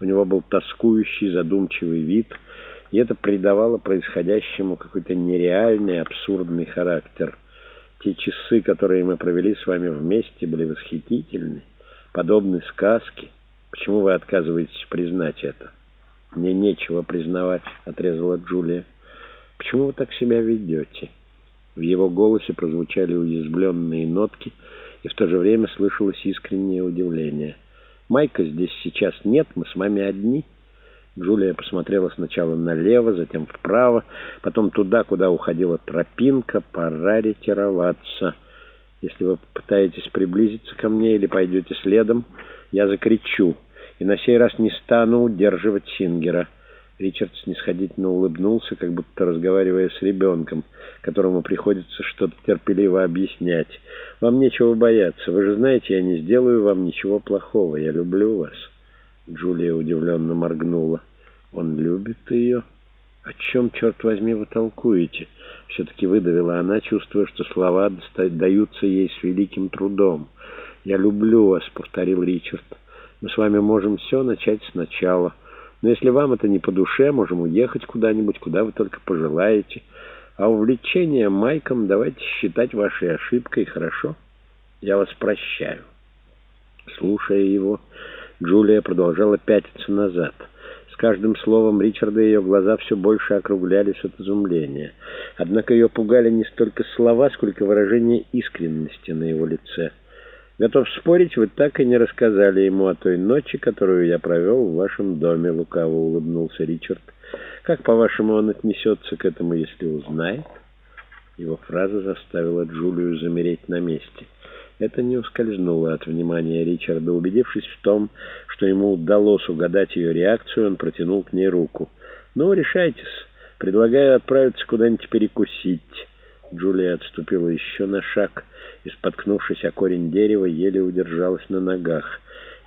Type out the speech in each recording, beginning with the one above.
У него был тоскующий, задумчивый вид, и это придавало происходящему какой-то нереальный, абсурдный характер. Те часы, которые мы провели с вами вместе, были восхитительны, подобны сказке. Почему вы отказываетесь признать это? Мне нечего признавать, отрезала Джулия. Почему вы так себя ведете? В его голосе прозвучали уязвленные нотки, и в то же время слышалось искреннее удивление. «Майка здесь сейчас нет, мы с вами одни». Джулия посмотрела сначала налево, затем вправо, потом туда, куда уходила тропинка. Пора ретироваться. Если вы попытаетесь приблизиться ко мне или пойдете следом, я закричу, и на сей раз не стану удерживать Сингера. Ричард снисходительно улыбнулся, как будто разговаривая с ребенком, которому приходится что-то терпеливо объяснять. «Вам нечего бояться. Вы же знаете, я не сделаю вам ничего плохого. Я люблю вас». Джулия удивленно моргнула. «Он любит ее?» «О чем, черт возьми, вы толкуете?» Все-таки выдавила она, чувствуя, что слова даются ей с великим трудом. «Я люблю вас», — повторил Ричард. «Мы с вами можем все начать сначала». Но если вам это не по душе, можем уехать куда-нибудь, куда вы только пожелаете. А увлечение Майком давайте считать вашей ошибкой, хорошо? Я вас прощаю». Слушая его, Джулия продолжала пятиться назад. С каждым словом Ричарда ее глаза все больше округлялись от изумления. Однако ее пугали не столько слова, сколько выражение искренности на его лице. Готов спорить, вы так и не рассказали ему о той ночи, которую я провел в вашем доме, — лукаво улыбнулся Ричард. Как, по-вашему, он отнесется к этому, если узнает? Его фраза заставила Джулию замереть на месте. Это не ускользнуло от внимания Ричарда. Убедившись в том, что ему удалось угадать ее реакцию, он протянул к ней руку. «Ну, решайтесь. Предлагаю отправиться куда-нибудь перекусить». Джулия отступила еще на шаг и, споткнувшись о корень дерева, еле удержалась на ногах.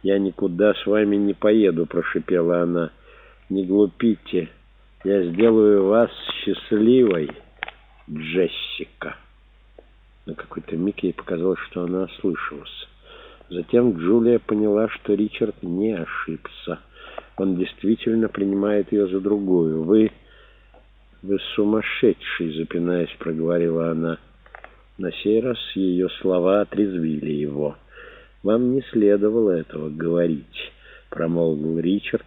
«Я никуда с вами не поеду», — прошипела она. «Не глупите. Я сделаю вас счастливой, Джессика». На какой-то миг ей показалось, что она ослышалась. Затем Джулия поняла, что Ричард не ошибся. Он действительно принимает ее за другую. «Вы...» «Вы сумасшедший!» — запинаясь, проговорила она. На сей раз ее слова отрезвили его. «Вам не следовало этого говорить», — промолвил Ричард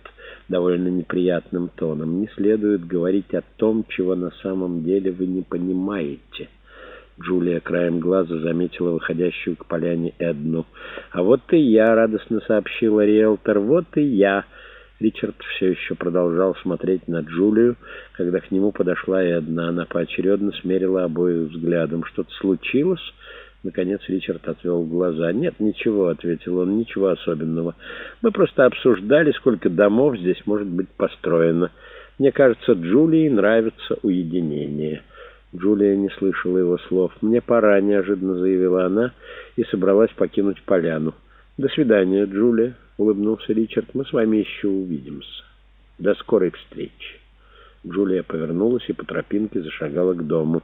довольно неприятным тоном. «Не следует говорить о том, чего на самом деле вы не понимаете». Джулия краем глаза заметила выходящую к поляне Эдну. «А вот и я», — радостно сообщила риэлтор, — «вот и я». Ричард все еще продолжал смотреть на Джулию, когда к нему подошла и одна. Она поочередно смерила обоих взглядом. «Что-то случилось?» Наконец Ричард отвел глаза. «Нет, ничего», — ответил он, — «ничего особенного. Мы просто обсуждали, сколько домов здесь может быть построено. Мне кажется, Джулии нравится уединение». Джулия не слышала его слов. «Мне пора», — неожиданно заявила она и собралась покинуть поляну. «До свидания, Джулия», — улыбнулся Ричард. «Мы с вами еще увидимся. До скорой встречи». Джулия повернулась и по тропинке зашагала к дому.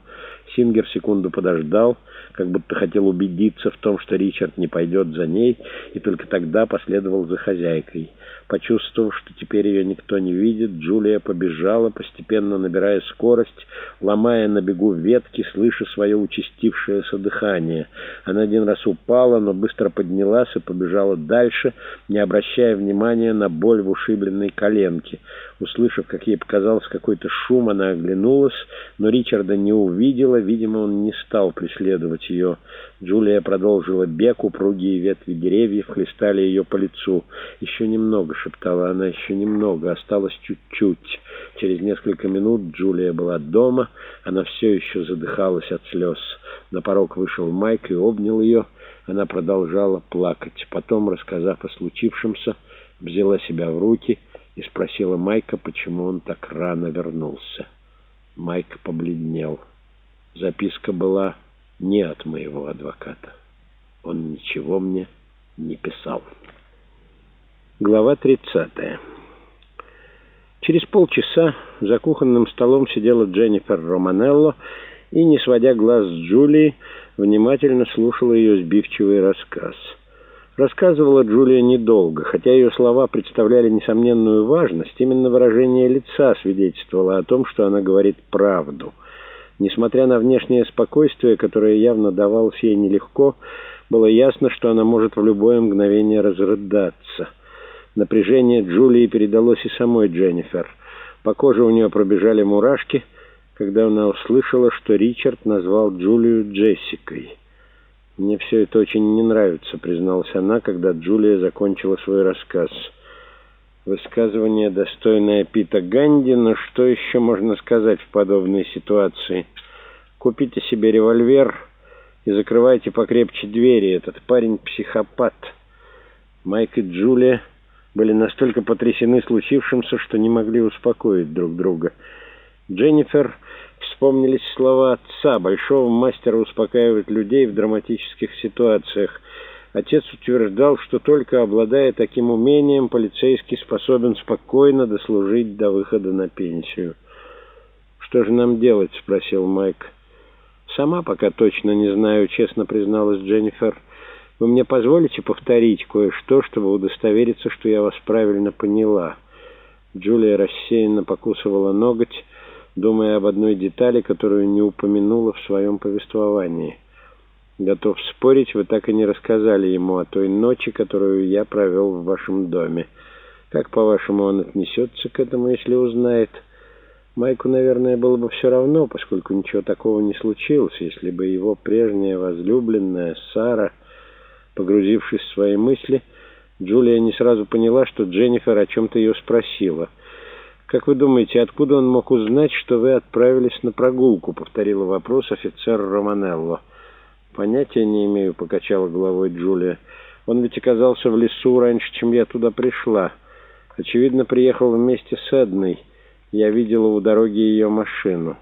Сингер секунду подождал, как будто хотел убедиться в том, что Ричард не пойдет за ней, и только тогда последовал за хозяйкой. Почувствовав, что теперь ее никто не видит, Джулия побежала, постепенно набирая скорость, ломая на бегу ветки, слыша свое участившееся дыхание. Она один раз упала, но быстро поднялась и побежала дальше, не обращая внимания на боль в ушибленной коленке. Услышав, как ей показалось какой-то шум, она оглянулась, но Ричарда не увидела, видимо, он не стал преследовать ее. Джулия продолжила бег, упругие ветви деревьев хлестали ее по лицу. «Еще немного», — шептала она, — «еще немного, осталось чуть-чуть». Через несколько минут Джулия была дома, она все еще задыхалась от слез. На порог вышел Майк и обнял ее. Она продолжала плакать. Потом, рассказав о случившемся, взяла себя в руки и спросила Майка, почему он так рано вернулся. Майк побледнел. Записка была не от моего адвоката. Он ничего мне не писал. Глава 30. Через полчаса за кухонным столом сидела Дженнифер Романелло и, не сводя глаз с Джулии, внимательно слушала ее сбивчивый рассказ — Рассказывала Джулия недолго, хотя ее слова представляли несомненную важность, именно выражение лица свидетельствовало о том, что она говорит правду. Несмотря на внешнее спокойствие, которое явно давалось ей нелегко, было ясно, что она может в любое мгновение разрыдаться. Напряжение Джулии передалось и самой Дженнифер. По коже у нее пробежали мурашки, когда она услышала, что Ричард назвал Джулию Джессикой. «Мне все это очень не нравится», — призналась она, когда Джулия закончила свой рассказ. Высказывание, достойное Пита Ганди, но что еще можно сказать в подобной ситуации? Купите себе револьвер и закрывайте покрепче двери. Этот парень психопат. Майк и Джулия были настолько потрясены случившимся, что не могли успокоить друг друга. Дженнифер Вспомнились слова отца, большого мастера успокаивать людей в драматических ситуациях. Отец утверждал, что только обладая таким умением, полицейский способен спокойно дослужить до выхода на пенсию. «Что же нам делать?» — спросил Майк. «Сама пока точно не знаю», — честно призналась Дженнифер. «Вы мне позволите повторить кое-что, чтобы удостовериться, что я вас правильно поняла?» Джулия рассеянно покусывала ноготь, думая об одной детали, которую не упомянула в своем повествовании. Готов спорить, вы так и не рассказали ему о той ночи, которую я провел в вашем доме. Как, по-вашему, он отнесется к этому, если узнает? Майку, наверное, было бы все равно, поскольку ничего такого не случилось, если бы его прежняя возлюбленная Сара, погрузившись в свои мысли, Джулия не сразу поняла, что Дженнифер о чем-то ее спросила — «Как вы думаете, откуда он мог узнать, что вы отправились на прогулку?» — повторила вопрос офицер Романелло. «Понятия не имею», — покачала головой Джулия. «Он ведь оказался в лесу раньше, чем я туда пришла. Очевидно, приехал вместе с Эдной. Я видела у дороги ее машину».